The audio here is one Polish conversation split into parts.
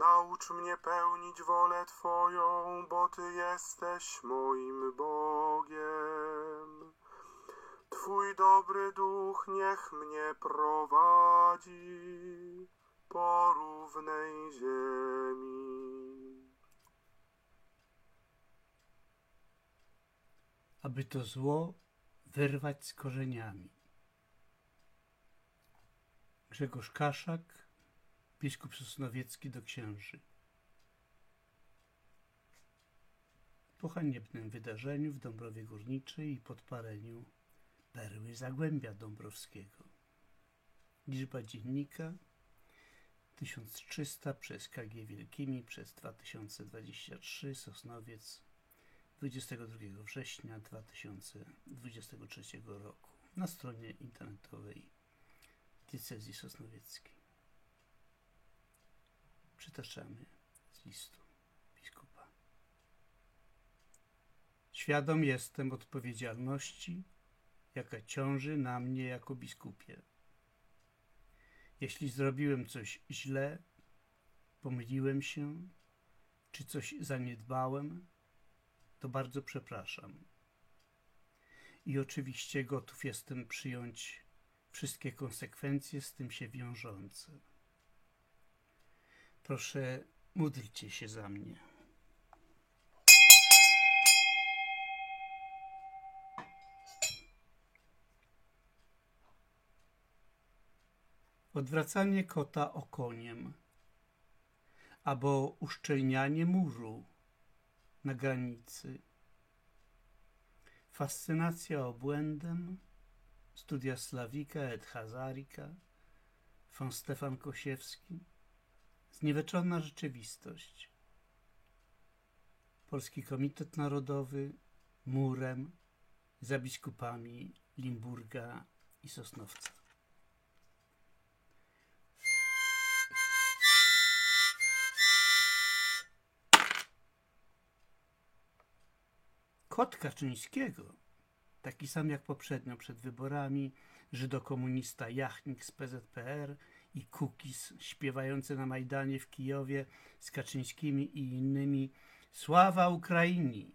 Naucz mnie pełnić wolę Twoją, bo Ty jesteś moim Bogiem. Twój dobry duch niech mnie prowadzi po równej ziemi. aby to zło wyrwać z korzeniami. Grzegorz Kaszak, biskup sosnowiecki do księży. Po haniebnym wydarzeniu w Dąbrowie Górniczej i podpaleniu perły Zagłębia Dąbrowskiego. Liczba dziennika 1300 przez KG Wielkimi przez 2023 Sosnowiec 22 września 2023 roku na stronie internetowej diecezji sosnowieckiej. Przytaczamy z listu biskupa. Świadom jestem odpowiedzialności, jaka ciąży na mnie jako biskupie. Jeśli zrobiłem coś źle, pomyliłem się, czy coś zaniedbałem, to bardzo przepraszam. I oczywiście gotów jestem przyjąć wszystkie konsekwencje z tym się wiążące. Proszę, módlcie się za mnie. Odwracanie kota okoniem albo uszczelnianie muru na granicy. Fascynacja obłędem, studia Slawika et Hazarika, von Stefan Kosiewski, zniweczona rzeczywistość. Polski Komitet Narodowy murem za biskupami Limburga i Sosnowca. Kot Kaczyńskiego, taki sam jak poprzednio przed wyborami, żydokomunista Jachnik z PZPR i Kukis śpiewający na Majdanie w Kijowie z Kaczyńskimi i innymi Sława Ukrainii!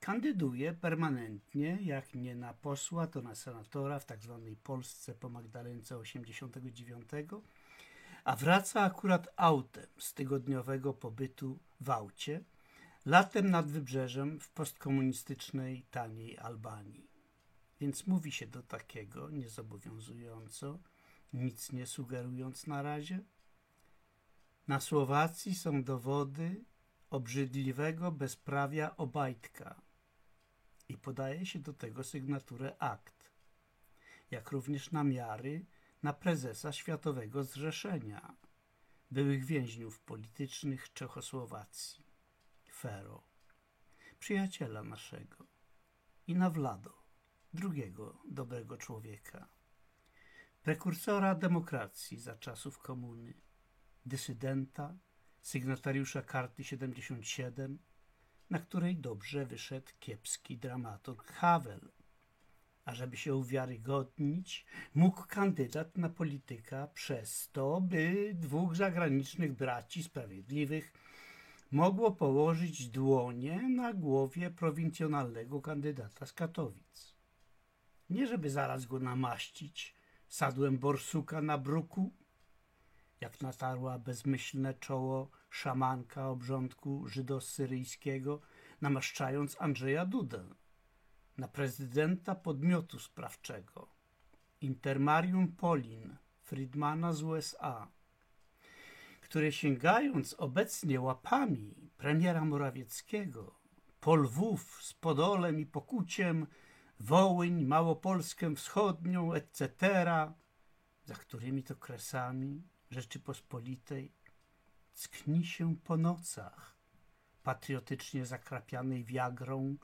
Kandyduje permanentnie, jak nie na posła, to na senatora w tak zwanej Polsce po Magdalence 89, a wraca akurat autem z tygodniowego pobytu w aucie, latem nad wybrzeżem w postkomunistycznej, taniej Albanii. Więc mówi się do takiego, niezobowiązująco, nic nie sugerując na razie. Na Słowacji są dowody obrzydliwego bezprawia Obajtka i podaje się do tego sygnaturę akt, jak również namiary na prezesa Światowego Zrzeszenia, byłych więźniów politycznych Czechosłowacji. Fero, przyjaciela naszego, i na Włado, drugiego dobrego człowieka, prekursora demokracji za czasów komuny, dysydenta, sygnatariusza karty 77, na której dobrze wyszedł kiepski dramaturg Havel. A żeby się uwiarygodnić, mógł kandydat na polityka przez to, by dwóch zagranicznych braci sprawiedliwych mogło położyć dłonie na głowie prowincjonalnego kandydata z Katowic. Nie żeby zaraz go namaścić sadłem borsuka na bruku, jak natarła bezmyślne czoło szamanka obrządku żydosyryjskiego, namaszczając Andrzeja Dudę na prezydenta podmiotu sprawczego, Intermarium Polin Friedmana z USA, które sięgając obecnie łapami premiera Morawieckiego, po Lwów z Podolem i Pokuciem, Wołyń, Małopolskę Wschodnią, etc., za którymi to kresami Rzeczypospolitej ckni się po nocach, patriotycznie zakrapianej wiagrą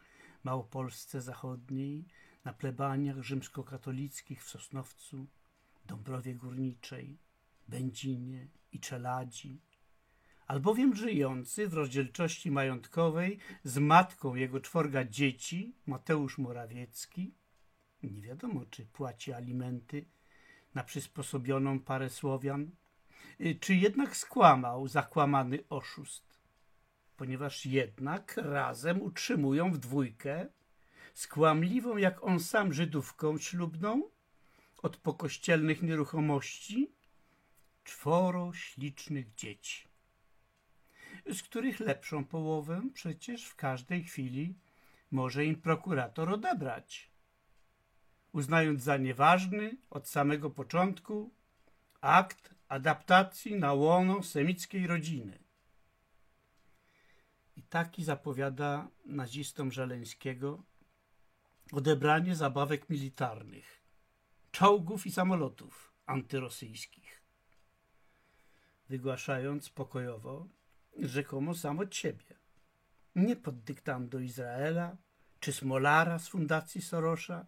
Małopolsce Zachodniej, na plebaniach rzymskokatolickich w Sosnowcu, Dąbrowie Górniczej, Będzinie i Czeladzi, albowiem żyjący w rozdzielczości majątkowej z matką jego czworga dzieci, Mateusz Morawiecki, nie wiadomo czy płaci alimenty na przysposobioną parę Słowian, Y, Czy jednak skłamał zakłamany oszust? Ponieważ jednak razem utrzymują w dwójkę skłamliwą jak on sam Żydówką ślubną od pokościelnych nieruchomości czworo ślicznych dzieci, z których lepszą połowę przecież w każdej chwili może im prokurator odebrać, uznając za nieważny od samego początku akt adaptacji na łono semickiej rodziny. I taki zapowiada nazistom Żeleńskiego odebranie zabawek militarnych, czołgów i samolotów antyrosyjskich, wygłaszając pokojowo, rzekomo sam od siebie, nie pod dyktando Izraela czy Smolara z Fundacji Sorosza,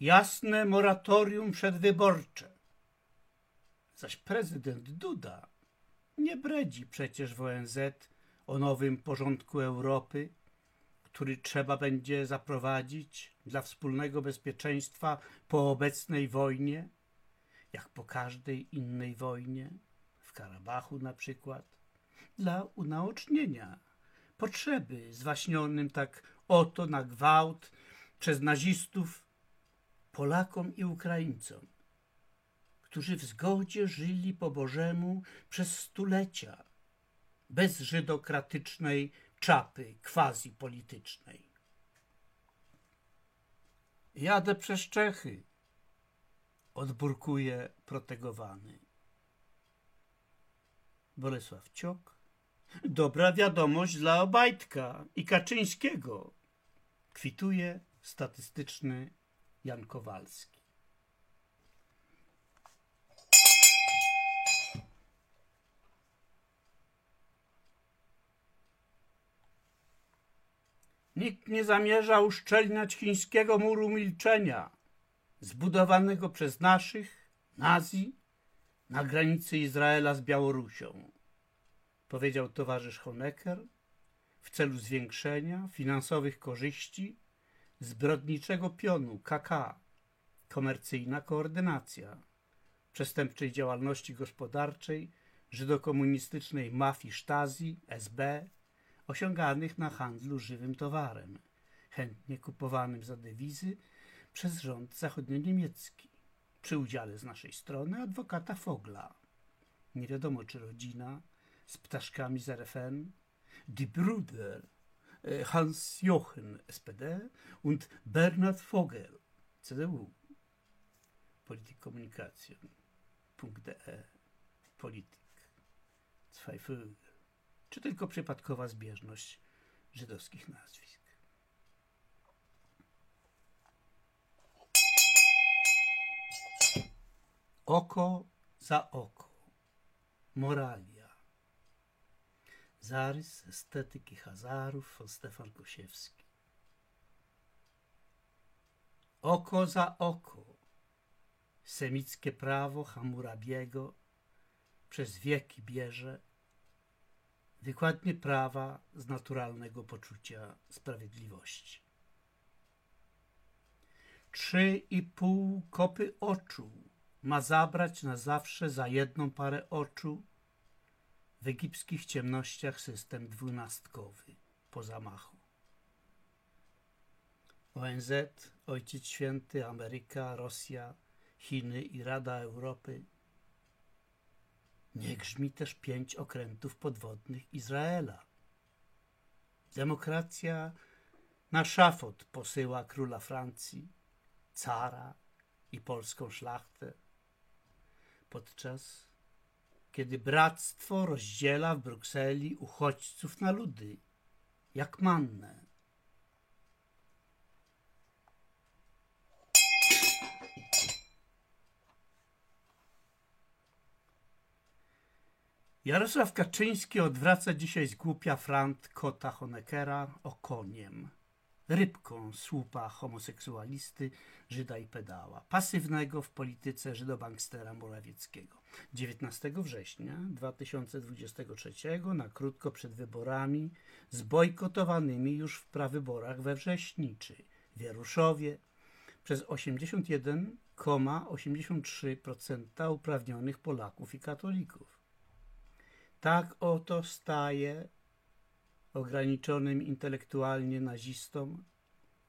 jasne moratorium przedwyborcze. Zaś prezydent Duda nie bredzi przecież w ONZ o nowym porządku Europy, który trzeba będzie zaprowadzić dla wspólnego bezpieczeństwa po obecnej wojnie, jak po każdej innej wojnie, w Karabachu na przykład, dla unaocznienia potrzeby zwaśnionym tak oto na gwałt przez nazistów Polakom i Ukraińcom, którzy w zgodzie żyli po Bożemu przez stulecia, bez żydokratycznej czapy quasi politycznej. Jadę przez Czechy, odburkuje protegowany. Bolesław Ciok. Dobra wiadomość dla Obajtka i Kaczyńskiego. Kwituje statystyczny Jan Kowalski. Nikt nie zamierza uszczelniać chińskiego muru milczenia, zbudowanego przez naszych, nazi, na granicy Izraela z Białorusią, powiedział towarzysz Honecker w celu zwiększenia finansowych korzyści zbrodniczego pionu KK, komercyjna koordynacja przestępczej działalności gospodarczej żydokomunistycznej mafii Stasi, SB, osiąganych na handlu żywym towarem, chętnie kupowanym za dewizy przez rząd zachodnio-niemiecki, przy udziale z naszej strony adwokata Fogla. Nie wiadomo, czy rodzina z ptaszkami z RFN, die Brüder e, Hans Jochen SPD und Bernhard Vogel CDU. Politikkommunikation.de Politik. Zwei Vögel. Czy tylko przypadkowa zbieżność żydowskich nazwisk? Oko za oko. Moralia. Zarys estetyki Hazarów Stefan Kosiewski. Oko za oko. Semickie prawo Hammurabiego przez wieki bierze wykładnie prawa z naturalnego poczucia sprawiedliwości. Trzy i pół kopy oczu ma zabrać na zawsze za jedną parę oczu w egipskich ciemnościach system dwunastkowy po zamachu. ONZ, Ojciec Święty, Ameryka, Rosja, Chiny i Rada Europy. Nie grzmi też pięć okrętów podwodnych Izraela. Demokracja na szafot posyła króla Francji, cara i polską szlachtę, podczas kiedy bractwo rozdziela w Brukseli uchodźców na ludy, jak mannę. Jarosław Kaczyński odwraca dzisiaj z głupia frant kota Honeckera okoniem, rybką słupa homoseksualisty, Żyda i pedała, pasywnego w polityce żydobankstera Morawieckiego. 19 września 2023 na krótko przed wyborami zbojkotowanymi już w prawyborach we Wrześniczy, w Jaruszowie przez 81 4,83% uprawnionych Polaków i katolików. Tak oto staje ograniczonym intelektualnie nazistom,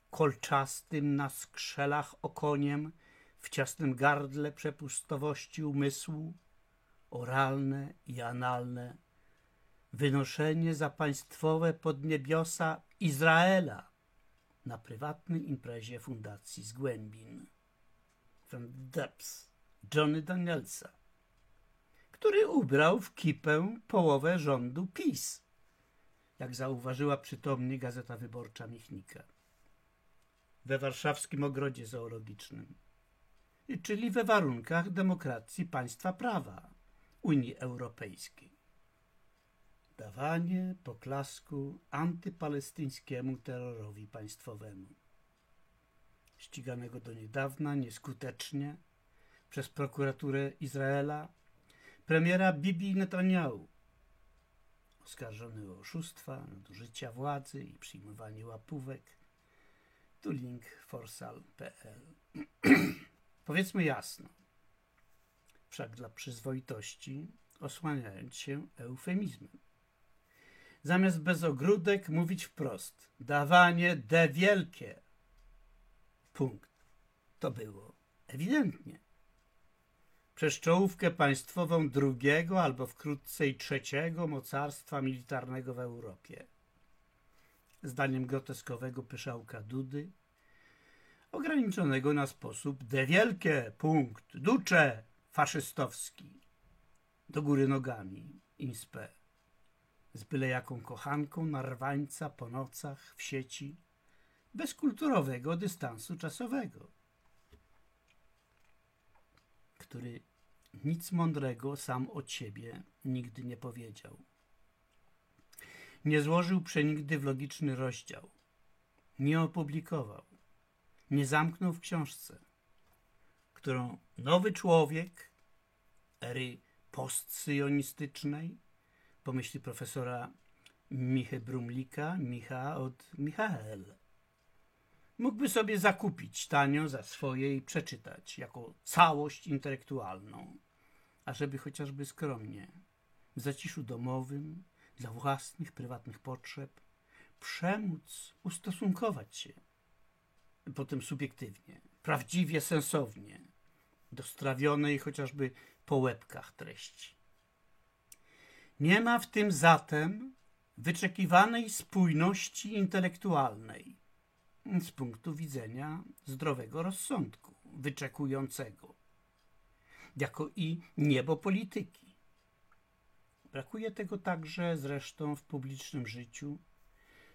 kolczastym na skrzelach okoniem, w ciasnym gardle przepustowości umysłu, oralne i analne, wynoszenie za państwowe podniebiosa Izraela na prywatnej imprezie Fundacji Zgłębin. From Depths Johnny Danielsa, który ubrał w kipę połowę rządu PiS, jak zauważyła przytomnie Gazeta Wyborcza Michnika. We warszawskim ogrodzie zoologicznym, czyli we warunkach demokracji państwa prawa Unii Europejskiej. Dawanie poklasku antypalestyńskiemu terrorowi państwowemu, ściganego do niedawna nieskutecznie przez prokuraturę Izraela premiera Bibi Netanyahu, oskarżony o oszustwa, nadużycia władzy i przyjmowanie łapówek, tu link forsal.pl. Powiedzmy jasno, wszak dla przyzwoitości osłaniając się eufemizmem. Zamiast bez ogródek mówić wprost, dawanie de wielkie. Punkt. To było ewidentnie. Przez czołówkę państwową drugiego albo wkrótce i trzeciego mocarstwa militarnego w Europie. Zdaniem groteskowego pyszałka Dudy, ograniczonego na sposób de wielkie, punkt, ducze, faszystowski, do góry nogami, inspe, z byle jaką kochanką narwańca po nocach w sieci, bez kulturowego dystansu czasowego, który nic mądrego sam od siebie nigdy nie powiedział. Nie złożył przenigdy w logiczny rozdział, nie opublikował, nie zamknął w książce, którą nowy człowiek ery postsyjonistycznej, po myśli profesora Michy Brumlika, Micha od Michael, mógłby sobie zakupić tanio za swoje i przeczytać jako całość intelektualną, ażeby chociażby skromnie, w zaciszu domowym, dla własnych, prywatnych potrzeb, przemóc ustosunkować się, potem subiektywnie, prawdziwie, sensownie, do strawionej chociażby po łebkach treści. Nie ma w tym zatem wyczekiwanej spójności intelektualnej z punktu widzenia zdrowego rozsądku, wyczekującego, jako i niebo polityki Brakuje tego także zresztą w publicznym życiu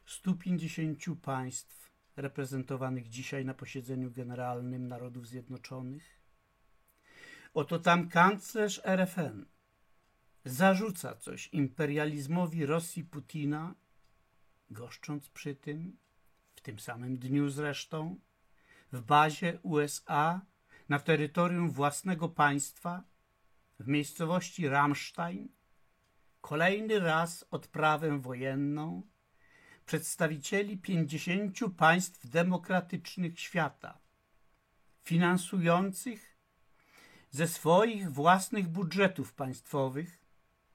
150 państw reprezentowanych dzisiaj na posiedzeniu generalnym Narodów Zjednoczonych. Oto tam kanclerz RFN zarzuca coś imperializmowi Rosji Putina, goszcząc przy tym, w tym samym dniu zresztą, w bazie USA na terytorium własnego państwa w miejscowości Ramstein kolejny raz odprawę wojenną przedstawicieli pięćdziesięciu państw demokratycznych świata, finansujących ze swoich własnych budżetów państwowych,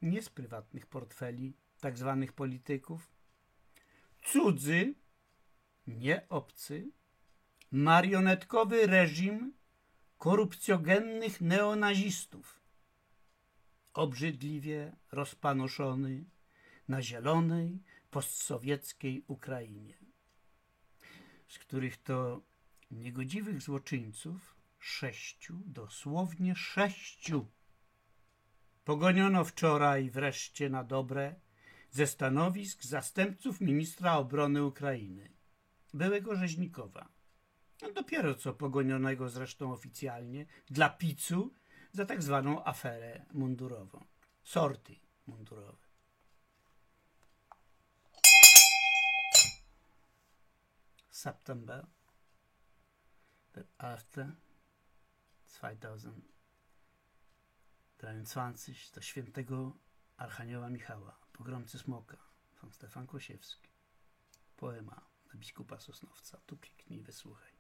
nie z prywatnych portfeli tzw. Tak polityków, cudzy, nie obcy, marionetkowy reżim korupcjogennych neonazistów, obrzydliwie rozpanoszony na zielonej, postsowieckiej Ukrainie, z których to niegodziwych złoczyńców sześciu, dosłownie sześciu, pogoniono wczoraj wreszcie na dobre ze stanowisk zastępców ministra obrony Ukrainy, byłego Rzeźnikowa. No dopiero co pogonionego zresztą oficjalnie dla picu za tak zwaną aferę mundurową. Sorty mundurowe. September 11. 2023 do świętego Archanioła Michała, pogromcy smoka, pan Stefan Kosiewski. Poema biskupa Sosnowca. Tu kliknij, wysłuchaj.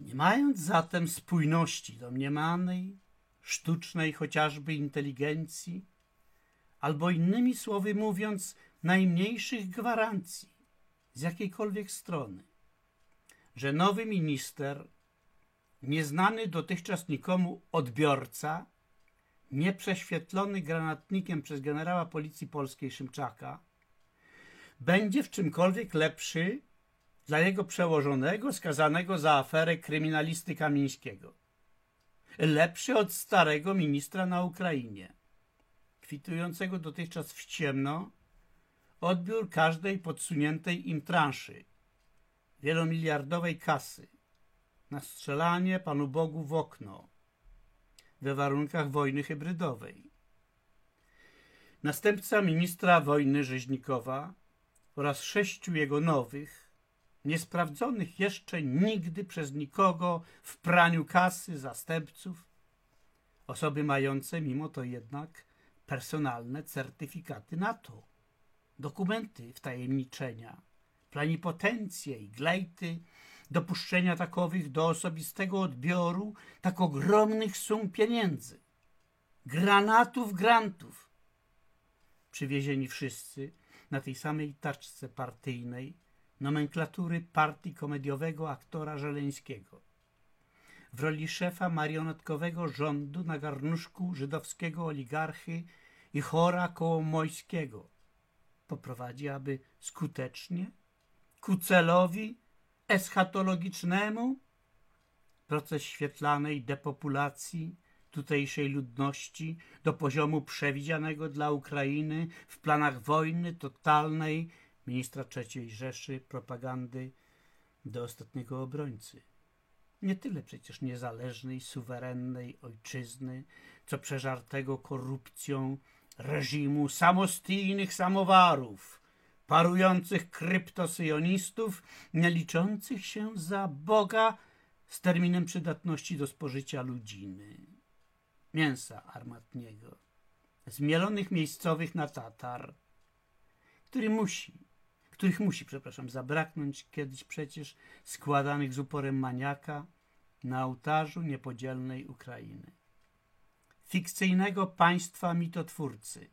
Nie mając zatem spójności domniemanej, sztucznej chociażby inteligencji, albo innymi słowy mówiąc, najmniejszych gwarancji z jakiejkolwiek strony, że nowy minister, nieznany dotychczas nikomu odbiorca, nieprześwietlony granatnikiem przez generała policji polskiej Szymczaka, będzie w czymkolwiek lepszy dla jego przełożonego skazanego za aferę kryminalisty Kamińskiego. Lepszy od starego ministra na Ukrainie, kwitującego dotychczas w ciemno odbiór każdej podsuniętej im transzy wielomiliardowej kasy na strzelanie Panu Bogu w okno we warunkach wojny hybrydowej. Następca ministra wojny Rzeźnikowa oraz sześciu jego nowych, niesprawdzonych jeszcze nigdy przez nikogo w praniu kasy zastępców, osoby mające mimo to jednak personalne certyfikaty NATO, dokumenty wtajemniczenia, planipotencje i glejty, dopuszczenia takowych do osobistego odbioru tak ogromnych sum pieniędzy, granatów, grantów, przywiezieni wszyscy na tej samej taczce partyjnej nomenklatury partii komediowego aktora Żeleńskiego. W roli szefa marionetkowego rządu na garnuszku żydowskiego oligarchy i chora kołomojskiego poprowadzi, aby skutecznie ku celowi eschatologicznemu proces świetlanej depopulacji tutejszej ludności do poziomu przewidzianego dla Ukrainy w planach wojny totalnej ministra III Rzeszy propagandy do ostatniego obrońcy. Nie tyle przecież niezależnej, suwerennej ojczyzny, co przeżartego korupcją reżimu samostijnych samowarów, parujących kryptosyjonistów, liczących się za Boga z terminem przydatności do spożycia ludziny, mięsa armatniego, zmielonych miejscowych na Tatar, który musi, których musi, przepraszam, zabraknąć kiedyś przecież składanych z uporem maniaka na ołtarzu niepodzielnej Ukrainy. Fikcyjnego państwa mitotwórcy,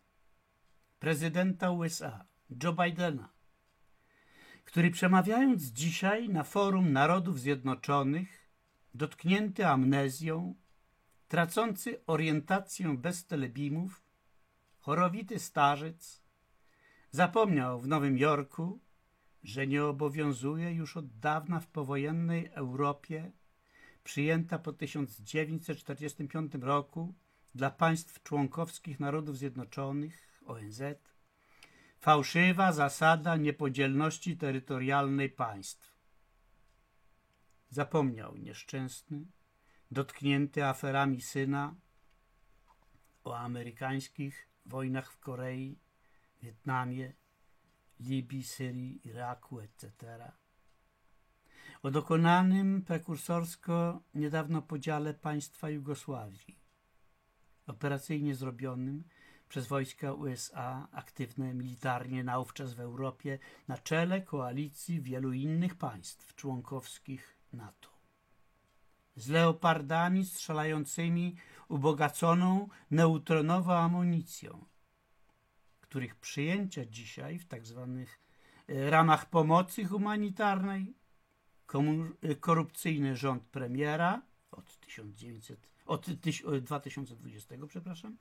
prezydenta USA, Joe Bidena, który przemawiając dzisiaj na forum Narodów Zjednoczonych, dotknięty amnezją, tracący orientację bez telebimów, chorowity starzec, zapomniał w Nowym Jorku, że nie obowiązuje już od dawna w powojennej Europie przyjęta po 1945 roku dla państw członkowskich Narodów Zjednoczonych ONZ fałszywa zasada niepodzielności terytorialnej państw. Zapomniał nieszczęsny, dotknięty aferami syna o amerykańskich wojnach w Korei, Wietnamie, Libii, Syrii, Iraku, etc. O dokonanym prekursorsko niedawno podziale państwa Jugosławii, operacyjnie zrobionym przez wojska USA, aktywne militarnie naówczas w Europie, na czele koalicji wielu innych państw członkowskich NATO. Z leopardami strzelającymi ubogaconą neutronową amunicją, których przyjęcia dzisiaj w tak zwanych e, ramach pomocy humanitarnej e, korupcyjny rząd premiera od 1900 od 2020, przepraszam,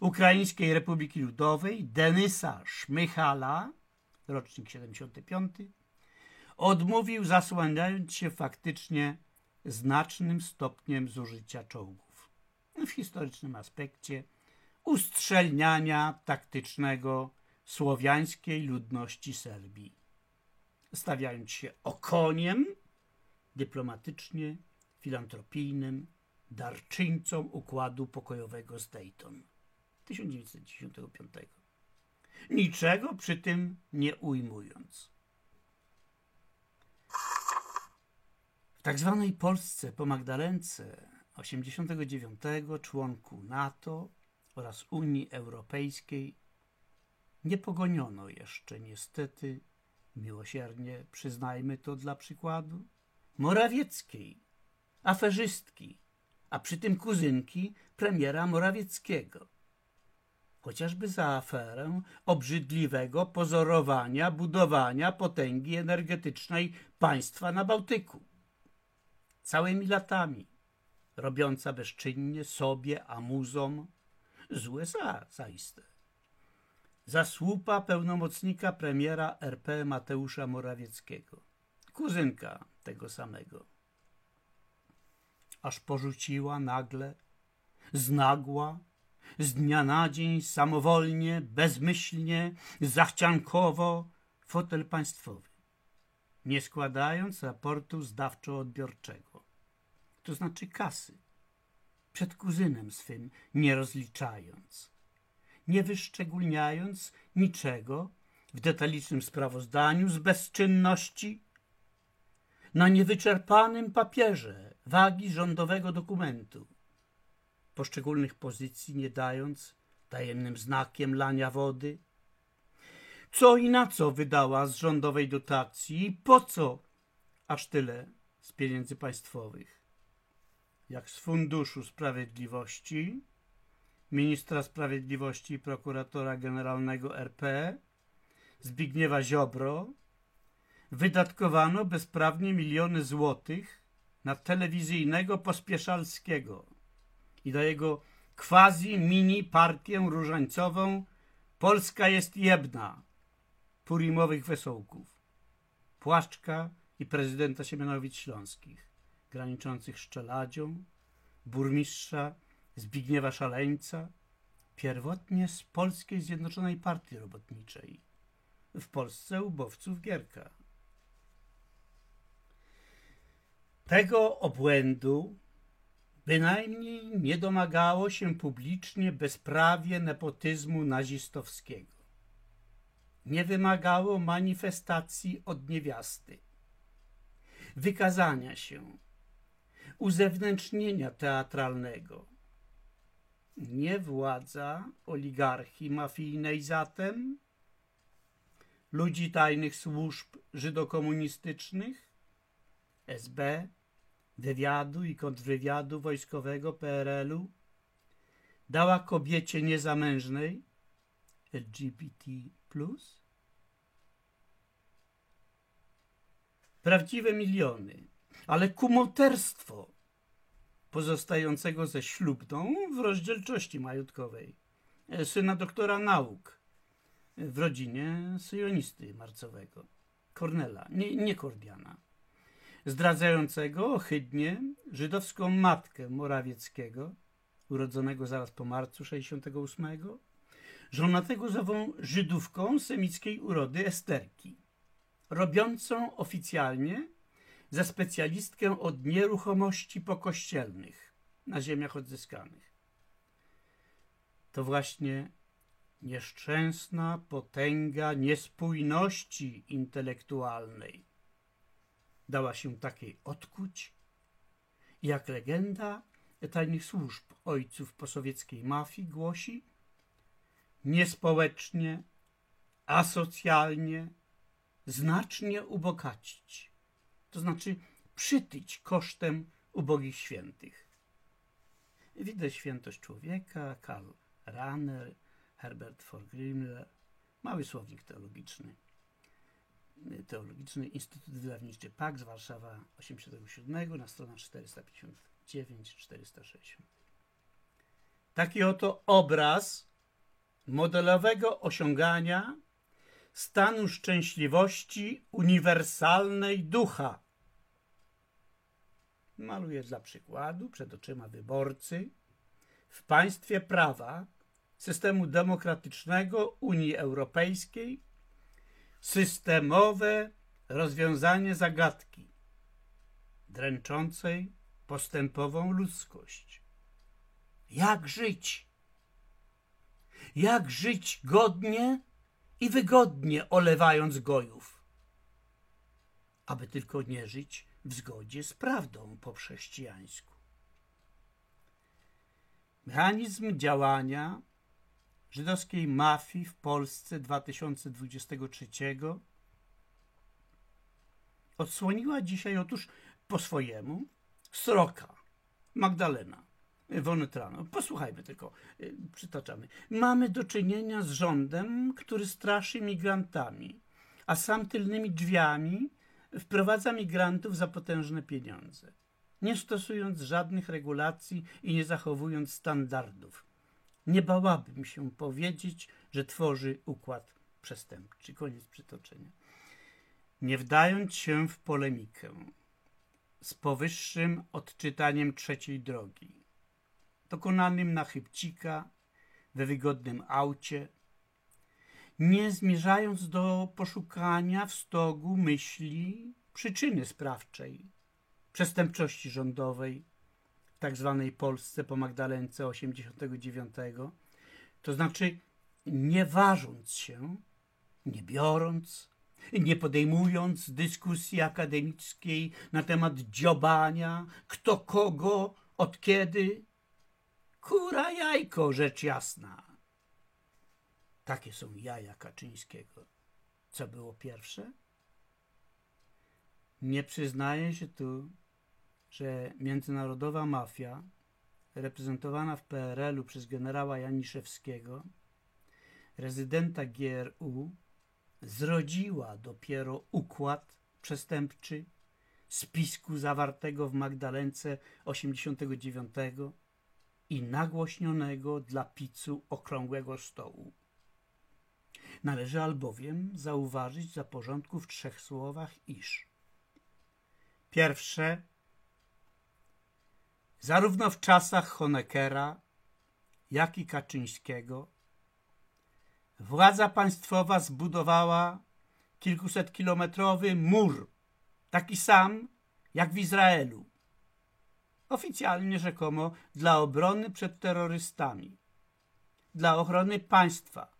Ukraińskiej Republiki Ludowej Denysa Szmychala, rocznik 75, odmówił zasłaniając się faktycznie znacznym stopniem zużycia czołgów. W historycznym aspekcie ustrzelniania taktycznego słowiańskiej ludności Serbii, stawiając się okoniem dyplomatycznie filantropijnym darczyńcą układu pokojowego z Dayton 1995. Niczego przy tym nie ujmując. W tak zwanej Polsce po Magdalence 89 członku NATO oraz Unii Europejskiej nie pogoniono jeszcze niestety, miłosiernie przyznajmy to dla przykładu, Morawieckiej aferzystki, a przy tym kuzynki premiera Morawieckiego. Chociażby za aferę obrzydliwego pozorowania budowania potęgi energetycznej państwa na Bałtyku. Całymi latami robiąca bezczynnie sobie, amuzom, z USA zaiste. Za słupa pełnomocnika premiera RP Mateusza Morawieckiego, kuzynka tego samego. Aż porzuciła nagle, znagła, z dnia na dzień, samowolnie, bezmyślnie, zachciankowo fotel państwowy, nie składając raportu zdawczo-odbiorczego, to znaczy kasy, przed kuzynem swym nie rozliczając, nie wyszczególniając niczego w detalicznym sprawozdaniu z bezczynności, na niewyczerpanym papierze wagi rządowego dokumentu, poszczególnych pozycji nie dając tajemnym znakiem lania wody, co i na co wydała z rządowej dotacji i po co? Aż tyle z pieniędzy państwowych. Jak z Funduszu Sprawiedliwości, ministra sprawiedliwości i prokuratora generalnego RP Zbigniewa Ziobro wydatkowano bezprawnie miliony złotych na telewizyjnego Pospieszalskiego i do jego quasi-mini partię różańcową Polska jest jebna purimowych wesołków, Płaszczka i prezydenta Siemianowic Śląskich graniczących z burmistrza Zbigniewa Szaleńca, pierwotnie z Polskiej Zjednoczonej Partii Robotniczej, w Polsce ubowców Gierka. Tego obłędu bynajmniej nie domagało się publicznie bezprawie nepotyzmu nazistowskiego. Nie wymagało manifestacji od niewiasty, wykazania się, uzewnętrznienia teatralnego. Nie władza oligarchii mafijnej zatem, ludzi tajnych służb żydokomunistycznych, SB, wywiadu i kontrwywiadu wojskowego PRL-u, dała kobiecie niezamężnej LGBT+, prawdziwe miliony ale kumoterstwo pozostającego ze ślubną w rozdzielczości majątkowej. Syna doktora nauk w rodzinie syjonisty marcowego, Kornela, nie, nie Kordiana, zdradzającego ohydnie żydowską matkę Morawieckiego, urodzonego zaraz po marcu 68, żonatego zawą Żydówką semickiej urody Esterki, robiącą oficjalnie za specjalistkę od nieruchomości pokościelnych na ziemiach odzyskanych. To właśnie nieszczęsna potęga niespójności intelektualnej dała się takiej odkuć, jak legenda tajnych służb ojców posowieckiej mafii głosi, niespołecznie, asocjalnie, znacznie ubogacić to znaczy przytyć kosztem ubogich świętych. Widzę świętość człowieka, Karl Rahner, Herbert von Grimmler, mały słownik teologiczny, teologiczny Instytut Wydawniczy z Warszawa 87 na stronach 459-460. Taki oto obraz modelowego osiągania stanu szczęśliwości uniwersalnej ducha. Maluję dla przykładu przed oczyma wyborcy w państwie prawa, systemu demokratycznego Unii Europejskiej, systemowe rozwiązanie zagadki dręczącej postępową ludzkość. Jak żyć? Jak żyć godnie i wygodnie olewając gojów, aby tylko nie żyć w zgodzie z prawdą po chrześcijańsku. Mechanizm działania żydowskiej mafii w Polsce 2023 odsłoniła dzisiaj otóż po swojemu Sroka, Magdalena, Wonytrano. Posłuchajmy tylko, y, przytaczamy. Mamy do czynienia z rządem, który straszy migrantami, a sam tylnymi drzwiami wprowadza migrantów za potężne pieniądze, nie stosując żadnych regulacji i nie zachowując standardów. Nie bałabym się powiedzieć, że tworzy układ przestępczy. Koniec przytoczenia. Nie wdając się w polemikę z powyższym odczytaniem trzeciej drogi, dokonanym na chybcika we wygodnym aucie, nie zmierzając do poszukania w stogu myśli przyczyny sprawczej przestępczości rządowej tak zwanej Polsce po Magdalence 89, to znaczy nie ważąc się, nie biorąc, nie podejmując dyskusji akademickiej na temat dziobania, kto kogo, od kiedy, kura jajko, rzecz jasna. Takie są jaja Kaczyńskiego. Co było pierwsze? Nie przyznaje się tu, że międzynarodowa mafia, reprezentowana w PRL-u przez generała Janiszewskiego, rezydenta GRU, zrodziła dopiero układ przestępczy spisku zawartego w Magdalence 89 i nagłośnionego dla picu okrągłego stołu. Należy albowiem zauważyć za porządku w trzech słowach, iż pierwsze, zarówno w czasach Honeckera, jak i Kaczyńskiego, władza państwowa zbudowała kilkusetkilometrowy mur, taki sam jak w Izraelu, oficjalnie rzekomo dla obrony przed terrorystami, dla ochrony państwa,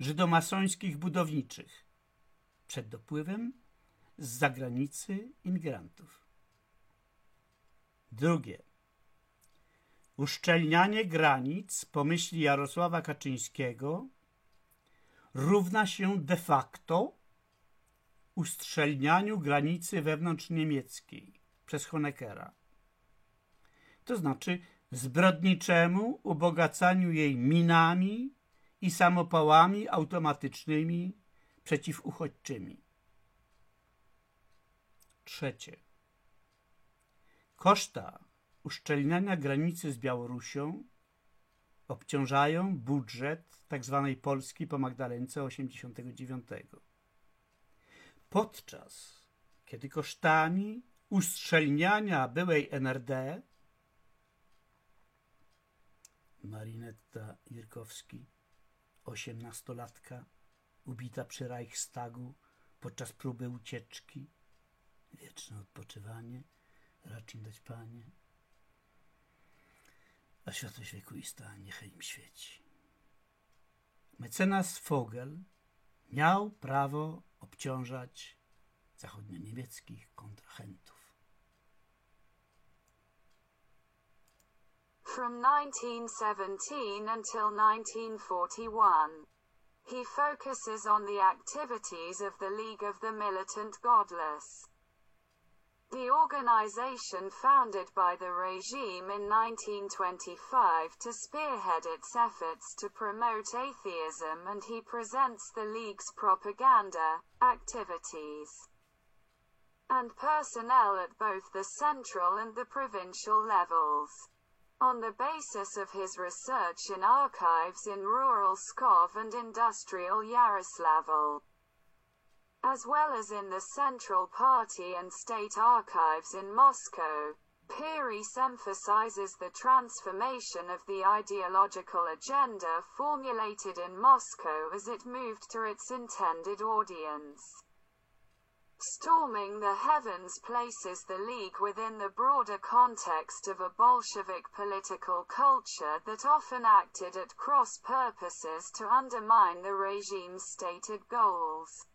żydomasońskich budowniczych przed dopływem z zagranicy imigrantów. Drugie. Uszczelnianie granic po myśli Jarosława Kaczyńskiego równa się de facto uszczelnianiu granicy wewnątrzniemieckiej przez Honeckera. To znaczy zbrodniczemu ubogacaniu jej minami i samopałami automatycznymi przeciwuchodźczymi. Trzecie. Koszta uszczelniania granicy z Białorusią obciążają budżet tzw. Tak Polski po Magdalence 89. Podczas kiedy kosztami uszczelniania byłej NRD Marinetta Jirkowski osiemnastolatka ubita przy Reichstagu podczas próby ucieczki. Wieczne odpoczywanie, racz im dać Panie. A światło wiekuista niechaj im świeci. Mecenas Vogel miał prawo obciążać zachodnio-niemieckich kontrahentów. From 1917 until 1941, he focuses on the activities of the League of the Militant Godless. The organization founded by the regime in 1925 to spearhead its efforts to promote atheism and he presents the League's propaganda, activities, and personnel at both the central and the provincial levels. On the basis of his research in archives in rural Skov and industrial Yaroslavl, as well as in the Central Party and state archives in Moscow, Piris emphasizes the transformation of the ideological agenda formulated in Moscow as it moved to its intended audience. Storming the heavens places the League within the broader context of a Bolshevik political culture that often acted at cross purposes to undermine the regime's stated goals.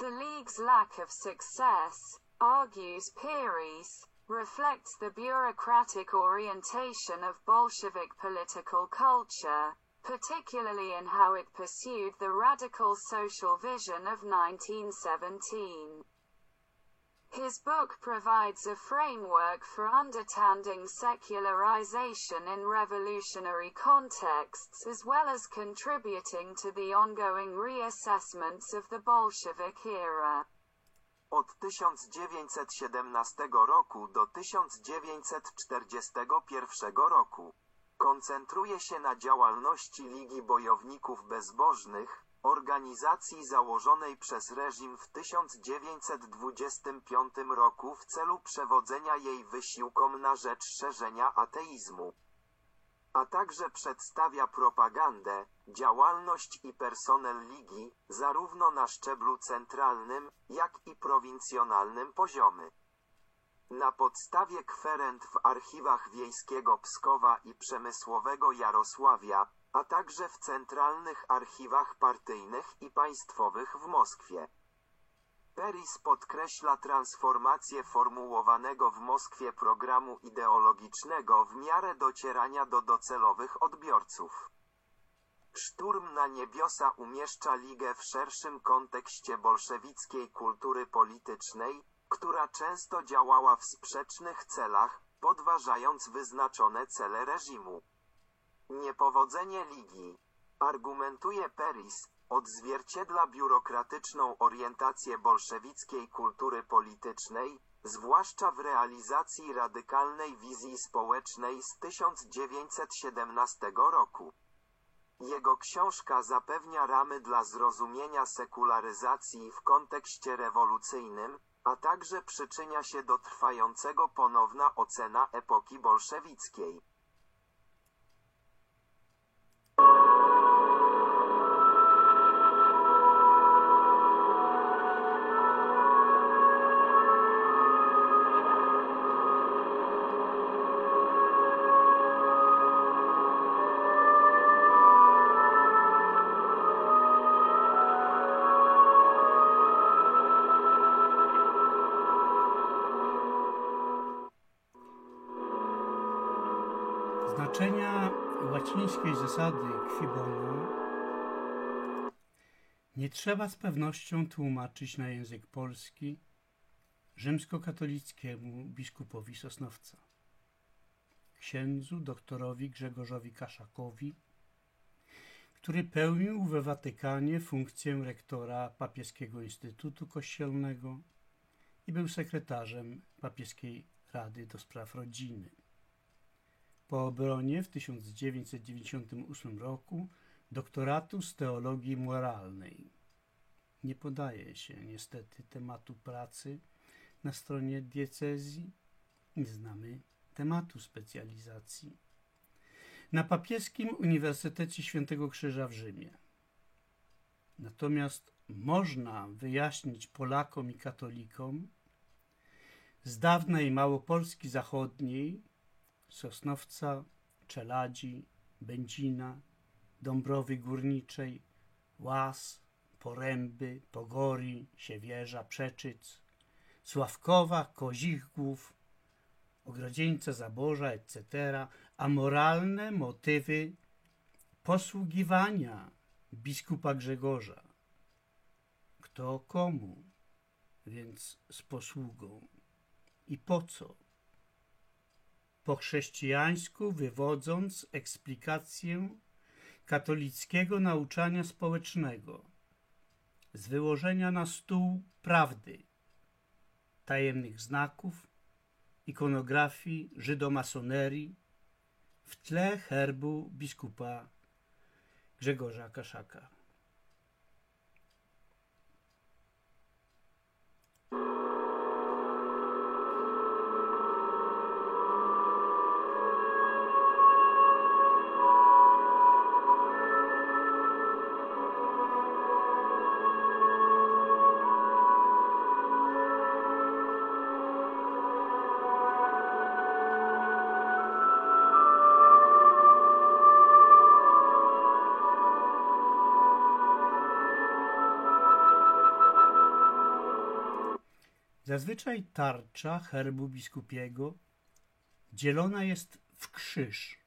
The League's lack of success, argues Piris, reflects the bureaucratic orientation of Bolshevik political culture, particularly in how it pursued the radical social vision of 1917. His book provides a framework for understanding secularization in revolutionary contexts as well as contributing to the ongoing reassessments of the Bolshevik era. Od 1917 roku do 1941 roku koncentruje się na działalności Ligi Bojowników Bezbożnych, organizacji założonej przez reżim w 1925 roku w celu przewodzenia jej wysiłkom na rzecz szerzenia ateizmu. A także przedstawia propagandę, działalność i personel Ligi, zarówno na szczeblu centralnym, jak i prowincjonalnym poziomy. Na podstawie kwerent w archiwach wiejskiego Pskowa i przemysłowego Jarosławia, a także w centralnych archiwach partyjnych i państwowych w Moskwie. Peris podkreśla transformację formułowanego w Moskwie programu ideologicznego w miarę docierania do docelowych odbiorców. Szturm na niebiosa umieszcza ligę w szerszym kontekście bolszewickiej kultury politycznej, która często działała w sprzecznych celach, podważając wyznaczone cele reżimu. Niepowodzenie ligi, argumentuje Peris, odzwierciedla biurokratyczną orientację bolszewickiej kultury politycznej, zwłaszcza w realizacji radykalnej wizji społecznej z 1917 roku. Jego książka zapewnia ramy dla zrozumienia sekularyzacji w kontekście rewolucyjnym, a także przyczynia się do trwającego ponowna ocena epoki bolszewickiej. Zasady qui bono nie trzeba z pewnością tłumaczyć na język polski rzymskokatolickiemu biskupowi Sosnowca, księdzu doktorowi Grzegorzowi Kaszakowi, który pełnił we Watykanie funkcję rektora Papieskiego Instytutu Kościelnego i był sekretarzem Papieskiej Rady do Spraw Rodziny. Po obronie w 1998 roku doktoratu z teologii moralnej. Nie podaje się niestety tematu pracy na stronie diecezji. Nie znamy tematu specjalizacji. Na papieskim Uniwersytecie Świętego Krzyża w Rzymie. Natomiast można wyjaśnić Polakom i katolikom z dawnej Małopolski Zachodniej, Sosnowca, Czeladzi, Będzina, Dąbrowy Górniczej, Łas, Poręby, Pogori, Siewierza, Przeczyc, Sławkowa, Kozich Głów, Ogrodzieńca Zaborza, etc., a moralne motywy posługiwania biskupa Grzegorza. Kto komu, więc z posługą. I po co? Po chrześcijańsku wywodząc eksplikację katolickiego nauczania społecznego z wyłożenia na stół prawdy, tajemnych znaków, ikonografii żydomasonerii, w tle herbu biskupa Grzegorza Kaszaka. Zazwyczaj tarcza herbu biskupiego dzielona jest w krzyż,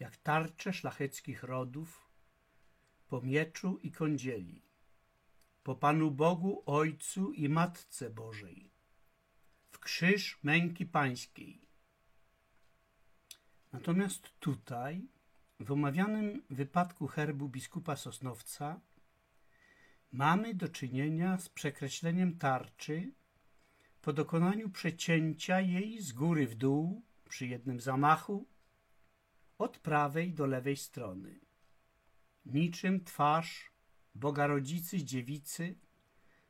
jak tarcze szlacheckich rodów, po mieczu i kądzieli, po Panu Bogu, Ojcu i Matce Bożej. krzyż męki pańskiej. Natomiast tutaj, w omawianym wypadku herbu biskupa Sosnowca, mamy do czynienia z przekreśleniem tarczy po dokonaniu przecięcia jej z góry w dół przy jednym zamachu od prawej do lewej strony. Niczym twarz Boga Rodzicy Dziewicy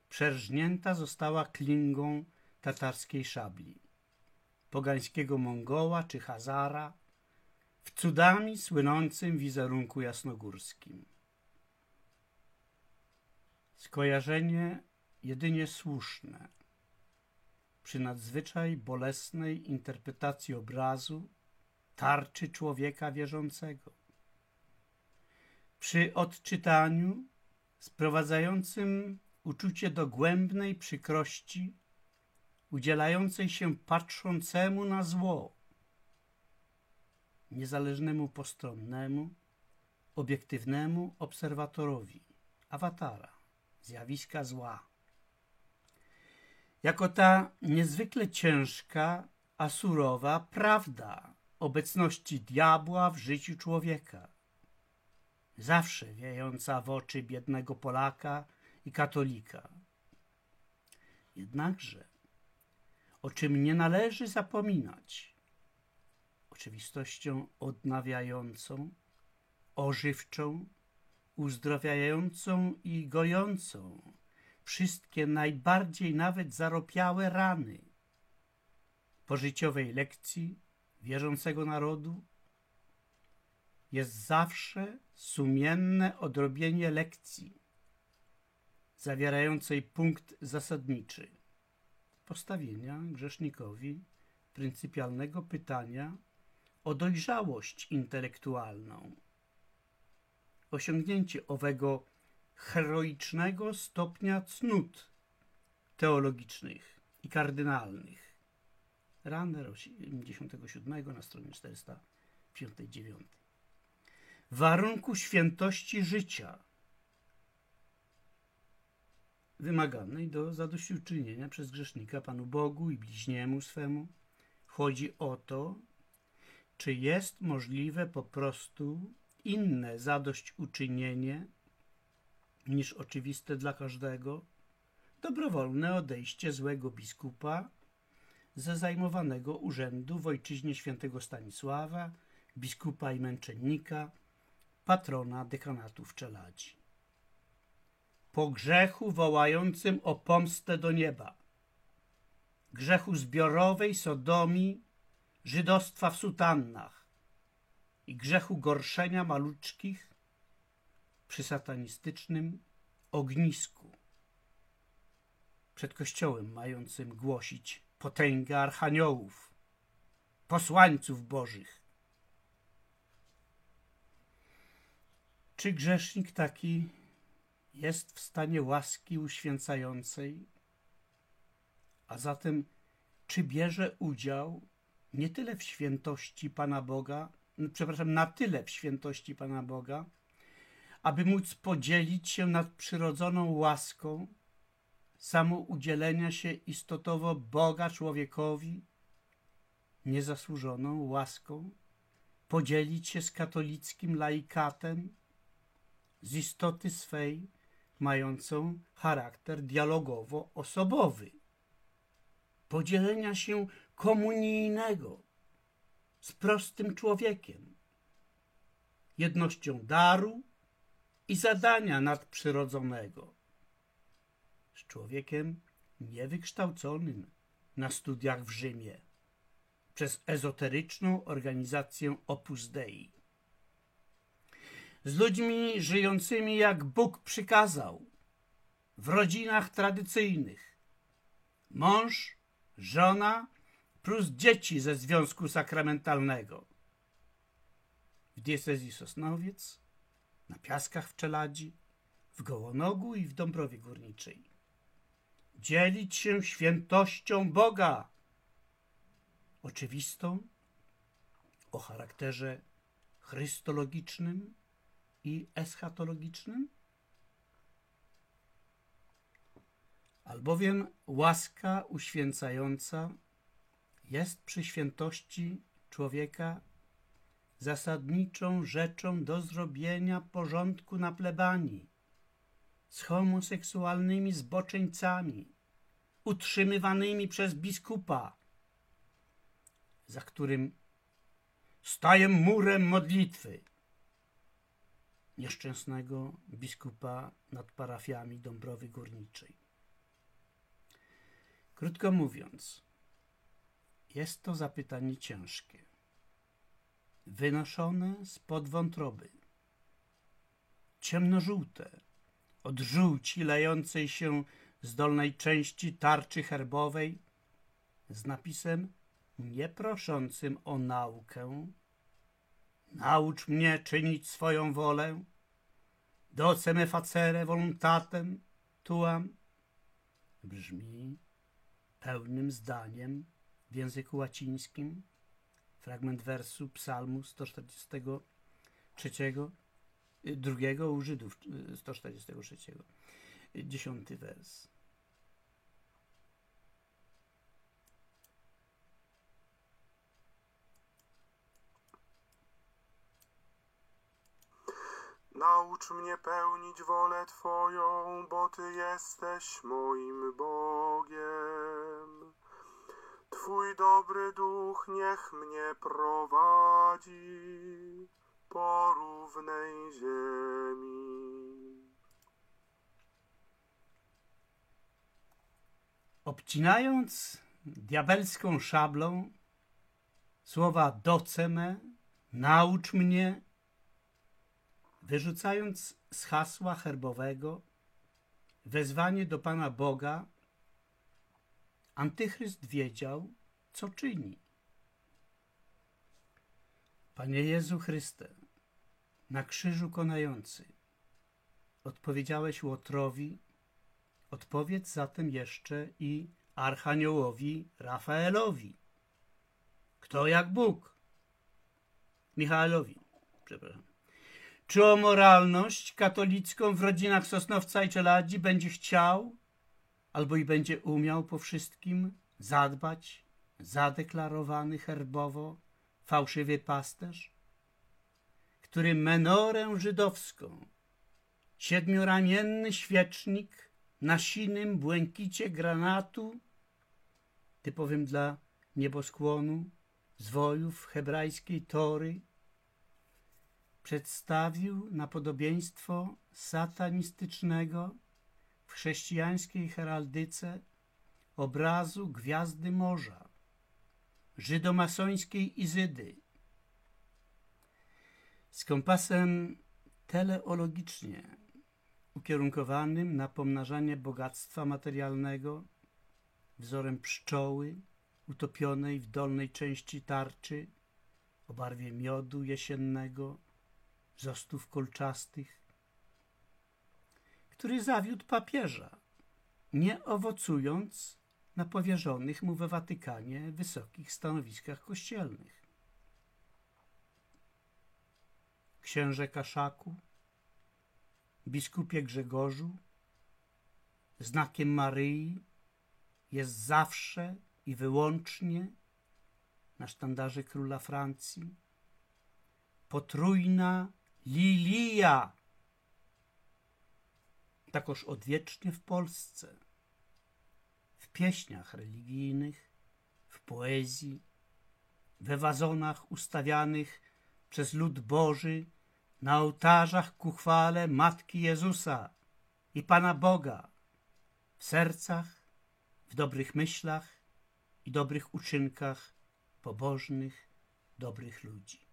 przerżnięta została klingą tatarskiej szabli, pogańskiego Mongoła czy Hazara w cudami słynącym wizerunku jasnogórskim. Skojarzenie jedynie słuszne przy nadzwyczaj bolesnej interpretacji obrazu tarczy człowieka wierzącego. Przy odczytaniu sprowadzającym uczucie dogłębnej przykrości, udzielającej się patrzącemu na zło, niezależnemu postronnemu, obiektywnemu obserwatorowi, awatara, zjawiska zła. Jako ta niezwykle ciężka, a surowa prawda obecności diabła w życiu człowieka, zawsze wiejąca w oczy biednego Polaka i katolika. Jednakże, o czym nie należy zapominać, oczywistością odnawiającą, ożywczą, uzdrawiającą i gojącą wszystkie najbardziej nawet zaropiałe rany pożyciowej lekcji wierzącego narodu jest zawsze sumienne odrobienie lekcji zawierającej punkt zasadniczy postawienia grzesznikowi pryncypialnego pytania o dojrzałość intelektualną. Osiągnięcie owego heroicznego stopnia cnót teologicznych i kardynalnych. Ranner 87 na stronie 459. Warunku świętości życia wymaganej do zadośćuczynienia przez grzesznika Panu Bogu i bliźniemu swemu. Chodzi o to, czy jest możliwe po prostu inne zadośćuczynienie niż oczywiste dla każdego, dobrowolne odejście złego biskupa ze zajmowanego urzędu w ojczyźnie świętego Stanisława, biskupa i męczennika, patrona dekanatu w Czeladzi. Po grzechu wołającym o pomstę do nieba, grzechu zbiorowej sodomii, żydostwa w sutannach i grzechu gorszenia maluczkich przy satanistycznym ognisku przed kościołem mającym głosić potęgę archaniołów, posłańców bożych. Czy grzesznik taki jest w stanie łaski uświęcającej, a zatem czy bierze udział nie tyle w świętości Pana Boga, przepraszam, na tyle w świętości Pana Boga, aby móc podzielić się nad przyrodzoną łaską samoudzielenia się istotowo Boga człowiekowi, niezasłużoną łaską, podzielić się z katolickim laikatem, z istoty swej, mającą charakter dialogowo-osobowy, podzielenia się komunijnego z prostym człowiekiem, jednością daru i zadania nadprzyrodzonego, z człowiekiem niewykształconym na studiach w Rzymie przez ezoteryczną organizację Opus Dei z ludźmi żyjącymi jak Bóg przykazał, w rodzinach tradycyjnych. Mąż, żona plus dzieci ze związku sakramentalnego. W diecezji Sosnowiec, na Piaskach w Czeladzi, w Gołonogu i w Dąbrowie Górniczej. Dzielić się świętością Boga, oczywistą, o charakterze chrystologicznym, i eschatologicznym? Albowiem łaska uświęcająca jest przy świętości człowieka zasadniczą rzeczą do zrobienia porządku na plebanii z homoseksualnymi zboczeńcami utrzymywanymi przez biskupa, za którym staje murem modlitwy nieszczęsnego biskupa nad parafiami Dąbrowy Górniczej. Krótko mówiąc, jest to zapytanie ciężkie, wynoszone spod wątroby, ciemnożółte, od żółci lejącej się z dolnej części tarczy herbowej z napisem nieproszącym o naukę. Naucz mnie czynić swoją wolę, doceme facere voluntatem tuam, brzmi pełnym zdaniem w języku łacińskim, fragment wersu psalmu 143, drugiego u Żydów 143, dziesiąty wers. Naucz mnie pełnić wolę Twoją, bo Ty jesteś moim Bogiem. Twój dobry duch niech mnie prowadzi po równej ziemi. Obcinając diabelską szablą słowa doceme, naucz mnie, wyrzucając z hasła herbowego wezwanie do Pana Boga, Antychryst wiedział, co czyni. Panie Jezu Chryste, na krzyżu konający, odpowiedziałeś Łotrowi, odpowiedz zatem jeszcze i Archaniołowi Rafaelowi. Kto jak Bóg? Michaelowi, przepraszam. Czy o moralność katolicką w rodzinach Sosnowca i Czeladzi będzie chciał, albo i będzie umiał po wszystkim zadbać zadeklarowany herbowo fałszywy pasterz, który menorę żydowską, siedmioramienny świecznik na sinym błękicie granatu, typowym dla nieboskłonu, zwojów hebrajskiej tory, przedstawił na podobieństwo satanistycznego w chrześcijańskiej heraldyce obrazu gwiazdy morza, żydomasońskiej Izydy. Z kompasem teleologicznie ukierunkowanym na pomnażanie bogactwa materialnego, wzorem pszczoły utopionej w dolnej części tarczy o barwie miodu jesiennego, wzostów kolczastych, który zawiódł papieża, nie owocując na powierzonych mu we Watykanie wysokich stanowiskach kościelnych. Księże Kaszaku, biskupie Grzegorzu, znakiem Maryi jest zawsze i wyłącznie na sztandarze króla Francji potrójna lilia takoż odwiecznie w Polsce, w pieśniach religijnych, w poezji, we wazonach ustawianych przez lud Boży na ołtarzach ku chwale Matki Jezusa i Pana Boga, w sercach, w dobrych myślach i dobrych uczynkach pobożnych, dobrych ludzi.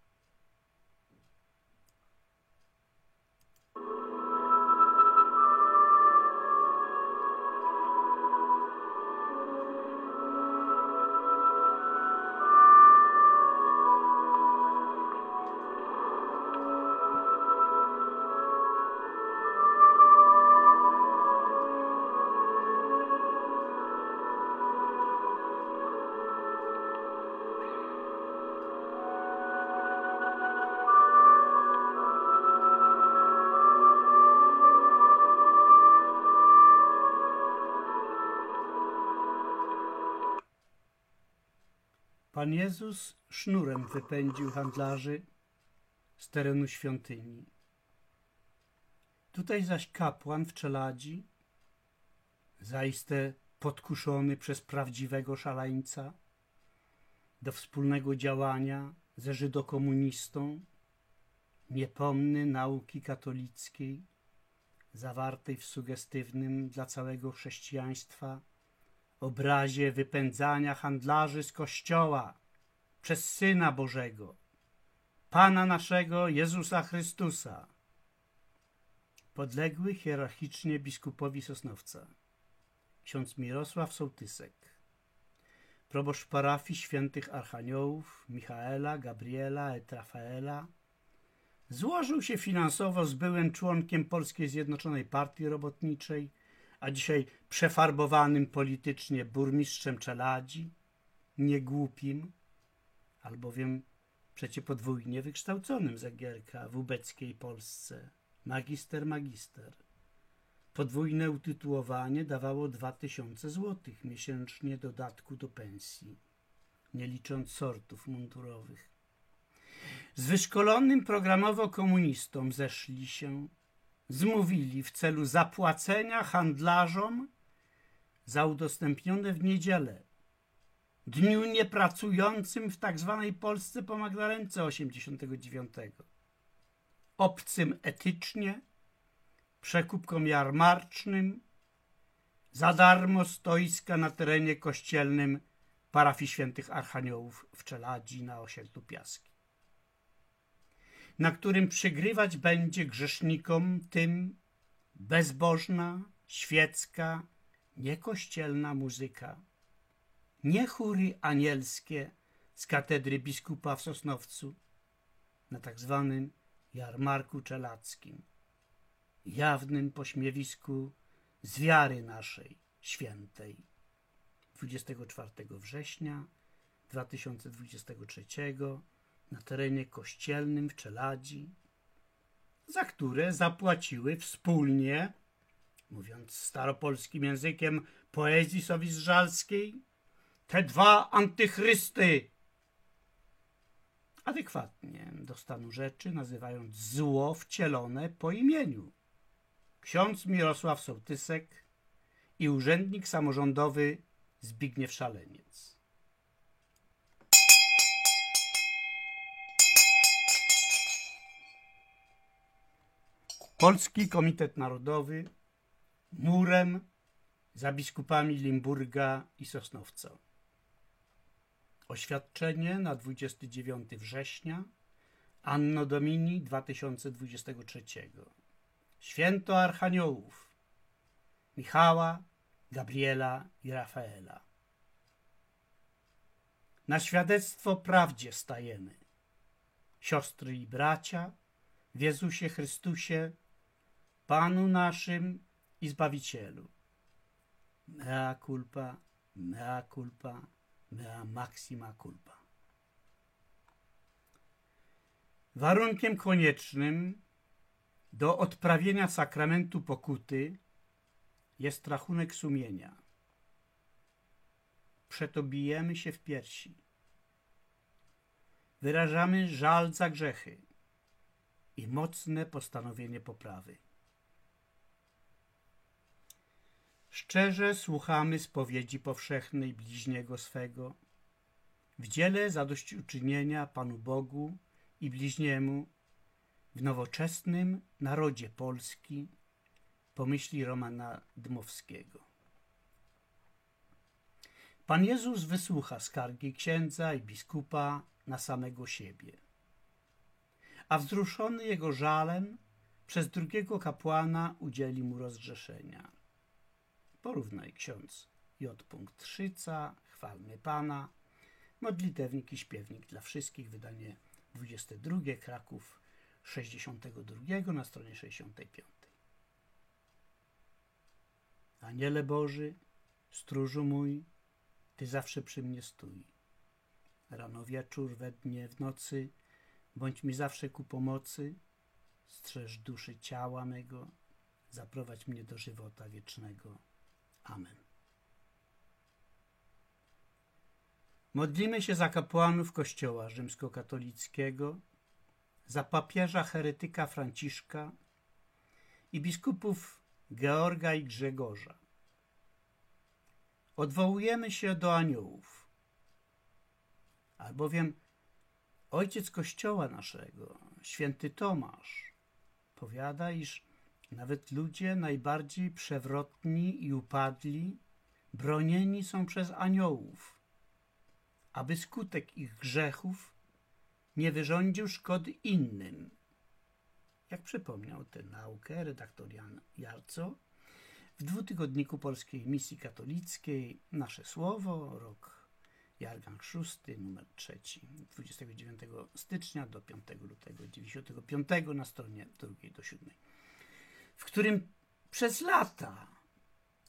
Jezus sznurem wypędził handlarzy z terenu świątyni. Tutaj zaś kapłan w czeladzi, zaiste podkuszony przez prawdziwego szaleńca do wspólnego działania ze żydokomunistą, niepomny nauki katolickiej, zawartej w sugestywnym dla całego chrześcijaństwa obrazie wypędzania handlarzy z Kościoła przez Syna Bożego, Pana naszego Jezusa Chrystusa, podległy hierarchicznie biskupowi Sosnowca, ksiądz Mirosław Sołtysek, proboszcz parafii świętych Archaniołów Michaela, Gabriela et Rafaela, złożył się finansowo z byłym członkiem Polskiej Zjednoczonej Partii Robotniczej, a dzisiaj przefarbowanym politycznie burmistrzem Czeladzi, niegłupim, albowiem przecie podwójnie wykształconym Zagierka w ubeckiej Polsce, magister magister. Podwójne utytułowanie dawało 2000 złotych miesięcznie dodatku do pensji, nie licząc sortów mundurowych. Z wyszkolonym programowo komunistą zeszli się, zmówili w celu zapłacenia handlarzom za udostępnione w niedzielę, dniu niepracującym w tak zwanej Polsce po Magdalence 89. Obcym etycznie, przekupkom jarmarcznym, za darmo stoiska na terenie kościelnym parafii świętych Archaniołów w Czeladzi na osiedlu Piaski na którym przygrywać będzie grzesznikom tym bezbożna, świecka, niekościelna muzyka, nie chóry anielskie z katedry biskupa w Sosnowcu na tak zwanym jarmarku czelackim, jawnym pośmiewisku z wiary naszej świętej. 24 września 2023 na terenie kościelnym w Czeladzi, za które zapłaciły wspólnie, mówiąc staropolskim językiem poezji sowizżalskiej, te dwa antychrysty, adekwatnie do stanu rzeczy, nazywając zło wcielone po imieniu. Ksiądz Mirosław Sołtysek i urzędnik samorządowy Zbigniew Szaleniec. Polski Komitet Narodowy murem za biskupami Limburga i Sosnowca. Oświadczenie na 29 września Anno Domini 2023. Święto Archaniołów Michała, Gabriela i Rafaela. Na świadectwo prawdzie stajemy. Siostry i bracia w Jezusie Chrystusie Panu naszym i Zbawicielu. Mea culpa, mea culpa, mea maxima culpa. Warunkiem koniecznym do odprawienia sakramentu pokuty jest rachunek sumienia. Przeto bijemy się w piersi. Wyrażamy żal za grzechy i mocne postanowienie poprawy. Szczerze słuchamy spowiedzi powszechnej bliźniego swego, w dziele zadośćuczynienia Panu Bogu i bliźniemu, w nowoczesnym narodzie Polski, pomyśli Romana Dmowskiego. Pan Jezus wysłucha skargi księdza i biskupa na samego siebie, a wzruszony jego żalem przez drugiego kapłana udzieli mu rozgrzeszenia. Porównaj ksiądz J. Szyca, chwalmy Pana, modlitewnik i śpiewnik dla wszystkich, wydanie 22, Kraków 62 na stronie 65. Aniele Boży, stróżu mój, Ty zawsze przy mnie stój. Rano wieczór, we dnie, w nocy, bądź mi zawsze ku pomocy, strzeż duszy ciała mego, zaprowadź mnie do żywota wiecznego. Amen. Modlimy się za kapłanów Kościoła rzymskokatolickiego, za papieża heretyka Franciszka i biskupów Georga i Grzegorza. Odwołujemy się do aniołów, albowiem ojciec Kościoła naszego, święty Tomasz, powiada, iż nawet ludzie najbardziej przewrotni i upadli bronieni są przez aniołów, aby skutek ich grzechów nie wyrządził szkody innym. Jak przypomniał tę naukę redaktor Jan Jarco w dwutygodniku Polskiej Misji Katolickiej Nasze Słowo, rok Jargang 6, numer 3, 29 stycznia do 5 lutego 95 na stronie 2 do 7, w którym przez lata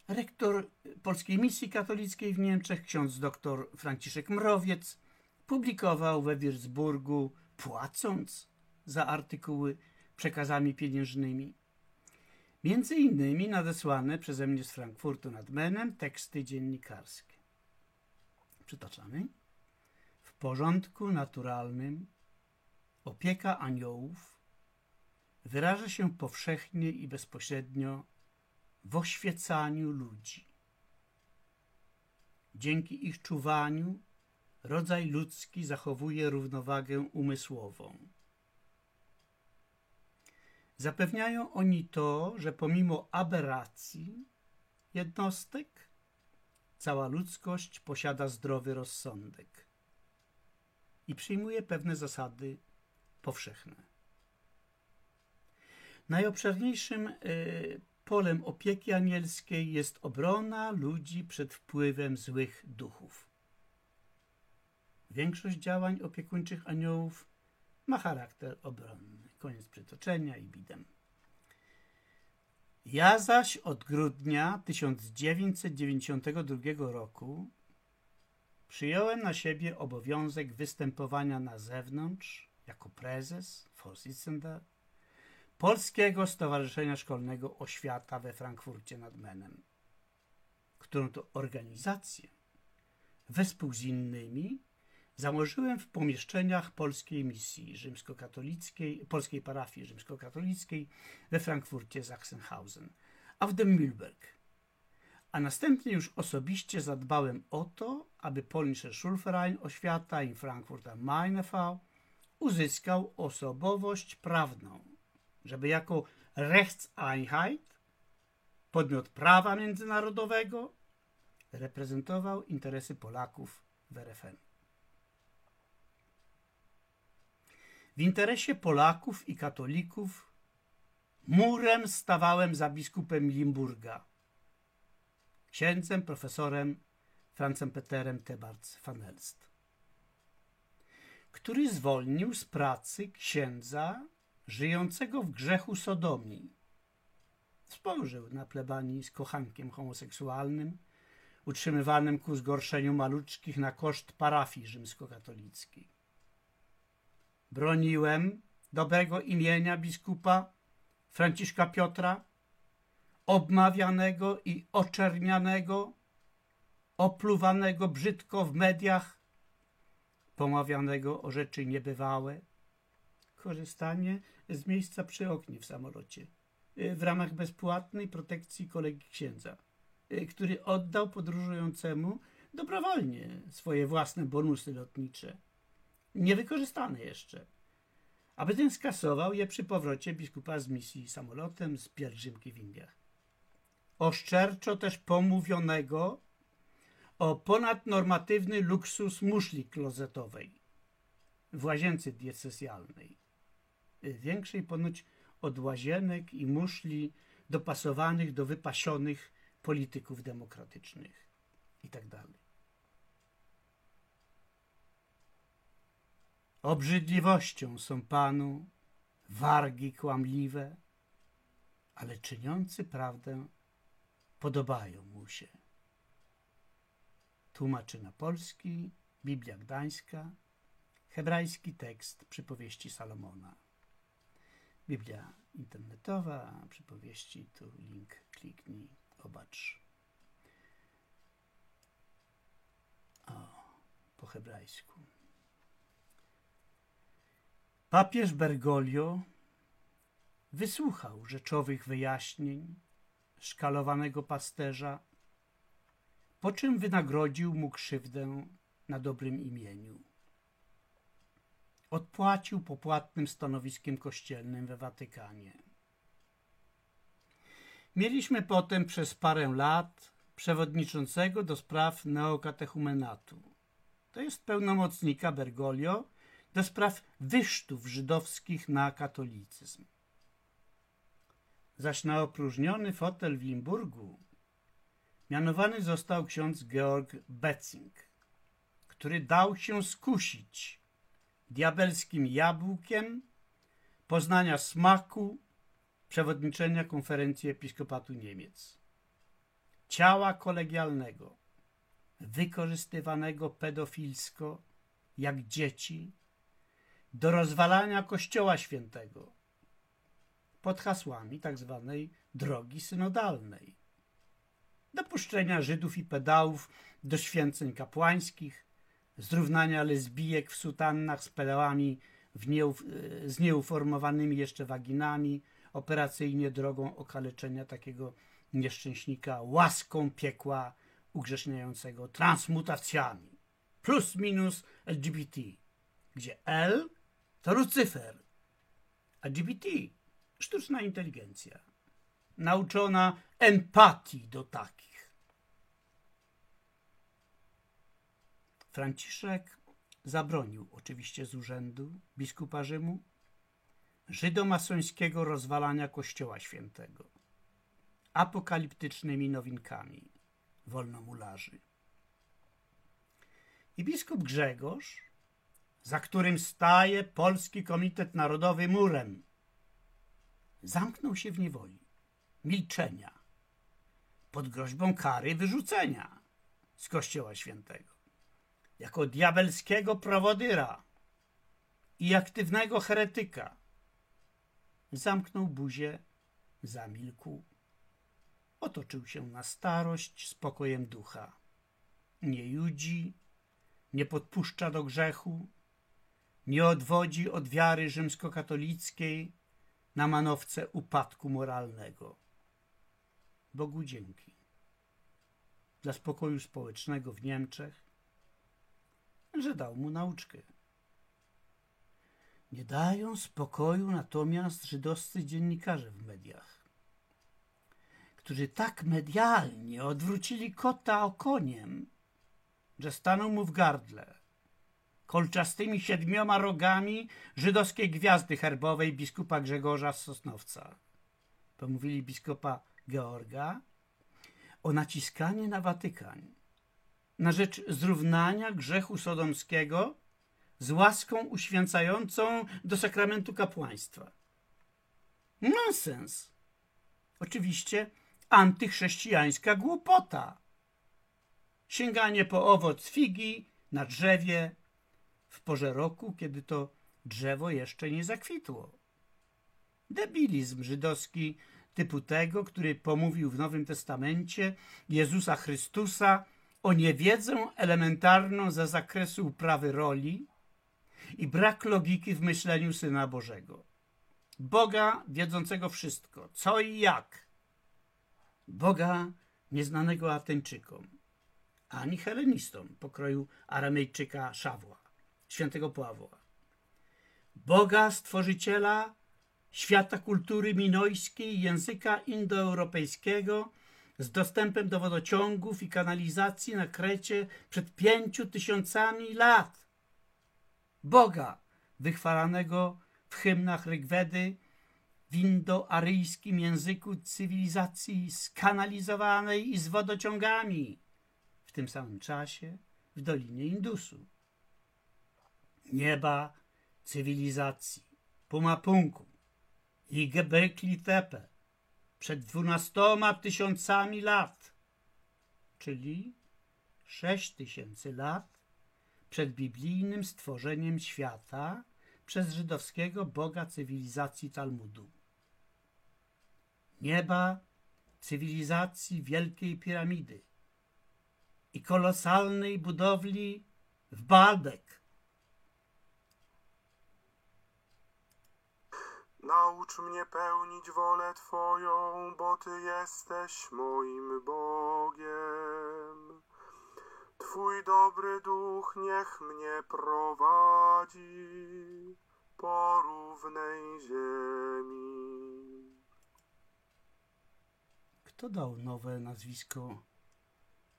rektor Polskiej Misji Katolickiej w Niemczech, ksiądz dr Franciszek Mrowiec, publikował we Würzburgu, płacąc za artykuły przekazami pieniężnymi. Między innymi nadesłane przeze mnie z Frankfurtu nad Menem teksty dziennikarskie. Przytaczamy. W porządku naturalnym opieka aniołów wyraża się powszechnie i bezpośrednio w oświecaniu ludzi. Dzięki ich czuwaniu rodzaj ludzki zachowuje równowagę umysłową. Zapewniają oni to, że pomimo aberracji jednostek, cała ludzkość posiada zdrowy rozsądek i przyjmuje pewne zasady powszechne. Najobszerniejszym y, polem opieki anielskiej jest obrona ludzi przed wpływem złych duchów. Większość działań opiekuńczych aniołów ma charakter obronny. Koniec przytoczenia i bidem. Ja zaś od grudnia 1992 roku przyjąłem na siebie obowiązek występowania na zewnątrz jako prezes Vorsitzender Polskiego Stowarzyszenia Szkolnego Oświata we Frankfurcie nad Menem, którą to organizację wespół z innymi założyłem w pomieszczeniach polskiej misji rzymskokatolickiej, polskiej parafii rzymskokatolickiej we Frankfurcie Sachsenhausen, a w dem Mühlberg. A następnie już osobiście zadbałem o to, aby Polnischer Schulverein Oświata in Frankfurt am Main e.V. uzyskał osobowość prawną, żeby jako Rechtseinheit, podmiot prawa międzynarodowego, reprezentował interesy Polaków w RFN. W interesie Polaków i katolików murem stawałem za biskupem Limburga, księdzem profesorem Francem Peterem Tebarc van Elst, który zwolnił z pracy księdza żyjącego w grzechu sodomii. Wspomżył na plebanii z kochankiem homoseksualnym, utrzymywanym ku zgorszeniu maluczkich na koszt parafii rzymskokatolickiej. Broniłem dobrego imienia biskupa Franciszka Piotra, obmawianego i oczernianego, opluwanego brzydko w mediach, pomawianego o rzeczy niebywałe, korzystanie z miejsca przy oknie w samolocie y, w ramach bezpłatnej protekcji kolegi księdza, y, który oddał podróżującemu dobrowolnie swoje własne bonusy lotnicze, niewykorzystane jeszcze, aby ten skasował je przy powrocie biskupa z misji samolotem z pielgrzymki w Indiach. Oszczerczo też pomówionego o ponadnormatywny luksus muszli klozetowej w łazience diecezjalnej większej ponoć od łazienek i muszli dopasowanych do wypasionych polityków demokratycznych itd. Tak Obrzydliwością są panu wargi kłamliwe, ale czyniący prawdę podobają mu się. Tłumaczy na polski Biblia Gdańska, hebrajski tekst przypowieści Salomona. Biblia internetowa, przypowieści, tu link kliknij, obacz. O, po hebrajsku. Papież Bergoglio wysłuchał rzeczowych wyjaśnień szkalowanego pasterza, po czym wynagrodził mu krzywdę na dobrym imieniu. Odpłacił popłatnym stanowiskiem kościelnym we Watykanie. Mieliśmy potem przez parę lat przewodniczącego do spraw neokatechumenatu. To jest pełnomocnika Bergoglio do spraw wysztów żydowskich na katolicyzm. Zaś na opróżniony fotel w Limburgu mianowany został ksiądz Georg Betzing, który dał się skusić diabelskim jabłkiem poznania smaku przewodniczenia konferencji episkopatu Niemiec. Ciała kolegialnego, wykorzystywanego pedofilsko jak dzieci do rozwalania Kościoła Świętego pod hasłami tzw. Tak drogi synodalnej. Dopuszczenia Żydów i pedałów do święceń kapłańskich, zrównania lesbijek w sutannach z pedałami nieuf, z nieuformowanymi jeszcze waginami, operacyjnie drogą okaleczenia takiego nieszczęśnika łaską piekła ugrzeszniającego transmutacjami. Plus minus LGBT, gdzie L to Lucyfer, a sztuczna inteligencja, nauczona empatii do takich. Franciszek zabronił oczywiście z urzędu biskupa Rzymu żydomasońskiego rozwalania Kościoła Świętego apokaliptycznymi nowinkami wolnomularzy. I biskup Grzegorz, za którym staje Polski Komitet Narodowy murem, zamknął się w niewoli, milczenia, pod groźbą kary wyrzucenia z Kościoła Świętego, jako diabelskiego prowodyra i aktywnego heretyka. Zamknął buzię, zamilkł, otoczył się na starość spokojem ducha. Nie judzi, nie podpuszcza do grzechu, nie odwodzi od wiary rzymskokatolickiej, na manowce upadku moralnego. Bogu dzięki. Dla spokoju społecznego w Niemczech, że dał mu nauczkę. Nie dają spokoju natomiast żydowscy dziennikarze w mediach, którzy tak medialnie odwrócili kota okoniem, że stanął mu w gardle kolczastymi siedmioma rogami żydowskiej gwiazdy herbowej biskupa Grzegorza z Sosnowca. Pomówili biskupa Georga o naciskanie na Watykan na rzecz zrównania grzechu sodomskiego z łaską uświęcającą do sakramentu kapłaństwa. Nonsens. Oczywiście antychrześcijańska głupota. Sięganie po owoc figi na drzewie w porze roku, kiedy to drzewo jeszcze nie zakwitło. Debilizm żydowski typu tego, który pomówił w Nowym Testamencie Jezusa Chrystusa o niewiedzę elementarną za zakresu uprawy roli i brak logiki w myśleniu Syna Bożego. Boga wiedzącego wszystko, co i jak. Boga nieznanego Ateńczykom, ani helenistom pokroju Aramejczyka Szawła świętego Pawła. Boga Stworzyciela świata kultury minojskiej, języka indoeuropejskiego z dostępem do wodociągów i kanalizacji na Krecie przed pięciu tysiącami lat. Boga wychwalanego w hymnach Rygwedy w indoaryjskim języku cywilizacji skanalizowanej i z wodociągami, w tym samym czasie w Dolinie Indusu nieba, cywilizacji, Pumapunku i Gebekli Tepe przed dwunastoma tysiącami lat, czyli sześć tysięcy lat przed biblijnym stworzeniem świata przez żydowskiego boga cywilizacji Talmudu. Nieba cywilizacji Wielkiej Piramidy i kolosalnej budowli W Baldek! Naucz mnie pełnić wolę Twoją, bo Ty jesteś moim Bogiem. Twój dobry duch niech mnie prowadzi po równej ziemi. Kto dał nowe nazwisko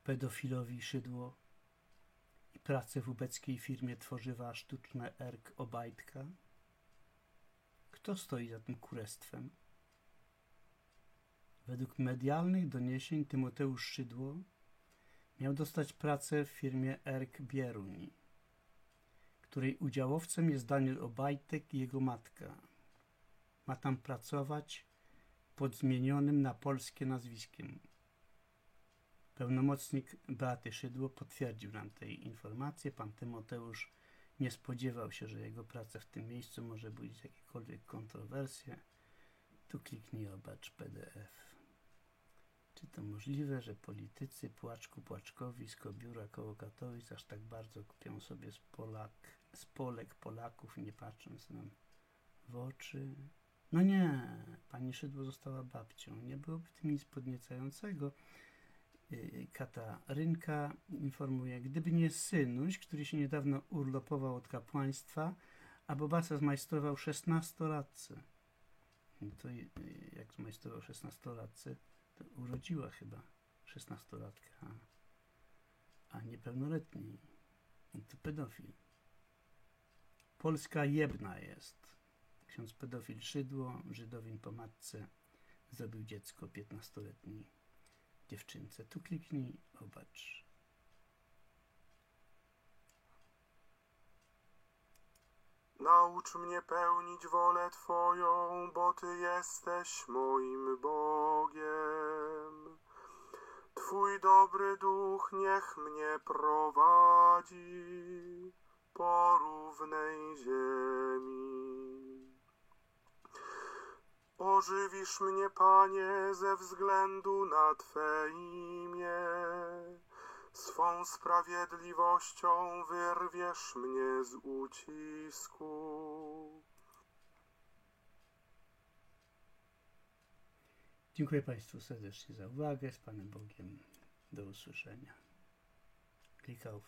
pedofilowi Szydło i pracę w ubeckiej firmie tworzywa sztuczne Erk Obajtka? Kto stoi za tym kurestwem? Według medialnych doniesień Tymoteusz Szydło miał dostać pracę w firmie Erk Bieruń, której udziałowcem jest Daniel Obajtek i jego matka. Ma tam pracować pod zmienionym na polskie nazwiskiem. Pełnomocnik Beaty Szydło potwierdził nam te informacje. Pan Tymoteusz nie spodziewał się, że jego praca w tym miejscu może budzić jakiekolwiek kontrowersje. Tu kliknij obacz PDF. Czy to możliwe, że politycy płaczku płaczkowi z Kobiura koło Katowic aż tak bardzo kupią sobie z, Polak, z Polek Polaków, nie patrząc nam w oczy? No nie, pani Szydło została babcią. Nie byłoby tym nic podniecającego. Yy, Katarynka informuje, gdyby nie synuś, który się niedawno urlopował od kapłaństwa, a Bobasa zmajstrował szesnastolatce. No to jak zmajstrował szesnastolatce, to urodziła chyba szesnastolatka, a, a niepełnoletni. No to pedofil. Polska jebna jest. Ksiądz pedofil Szydło, Żydowin po matce, zrobił dziecko 15-letniej dziewczynce. Tu kliknij, obacz. Naucz mnie pełnić wolę Twoją, bo Ty jesteś moim Bogiem. Twój dobry duch niech mnie prowadzi po równej ziemi. Ożywisz mnie, Panie, ze względu na Twe imię. Swą sprawiedliwością wyrwiesz mnie z ucisku. Dziękuję Państwu serdecznie za uwagę. Z Panem Bogiem. Do usłyszenia. Klikał.